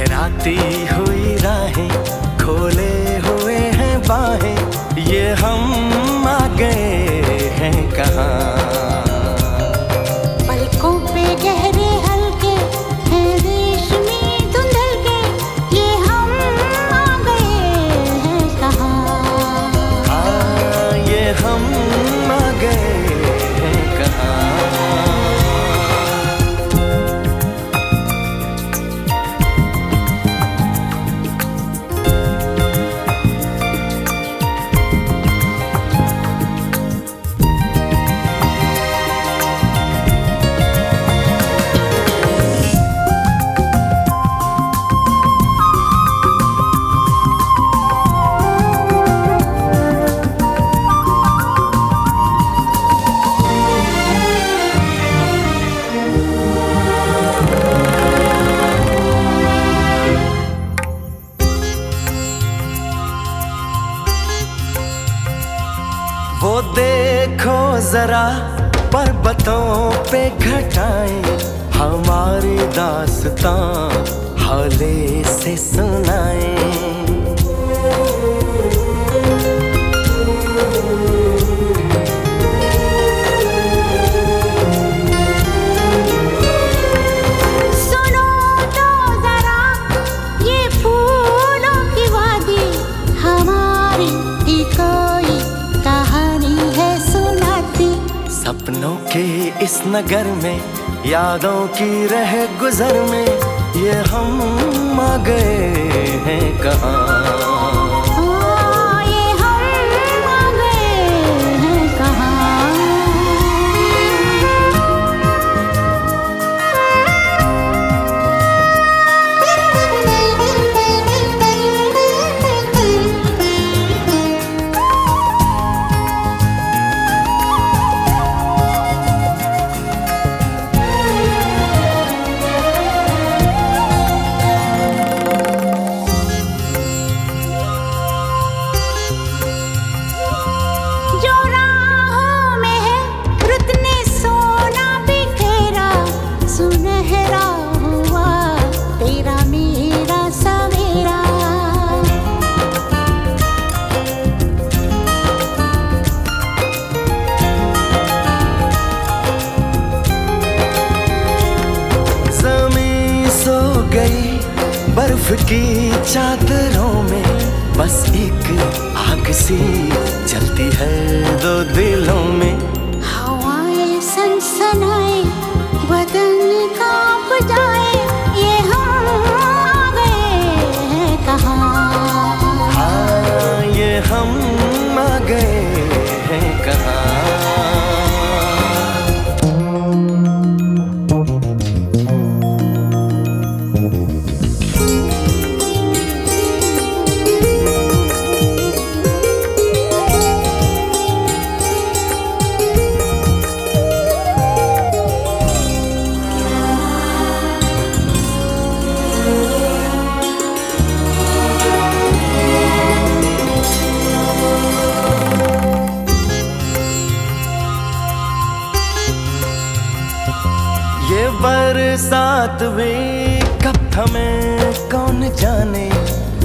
लहराती हुई राहें खोले हुए हैं बाहें ये हम आ गए हैं कहाँ? गहरे हल्के ये हम गए हैं कहाँ? हाँ, ये हम वो देखो जरा पर्वतों पे घटाएँ हमारी दास्तां हले से सुनाएँ। के इस नगर में, यादों की रह गुजर में, ये हम आ गए हैं कहाँ? बर्फ़ की चादरों में बस एक आग सी चलती है दो दिलों में बरसात भी कब थमे कौन जाने?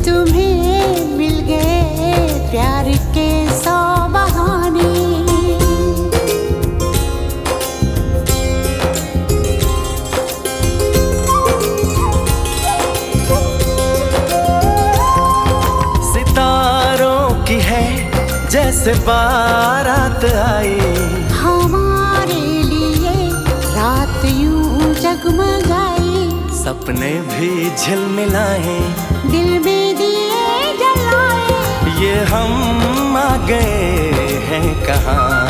तुम्हें मिल गए प्यार के सौ बहाने। सितारों की है जैसे बारात आई यूँ जगमगाई सपने भी झिलमिलाए दिल भी दिए जलाए। ये हम आ गए हैं कहाँ?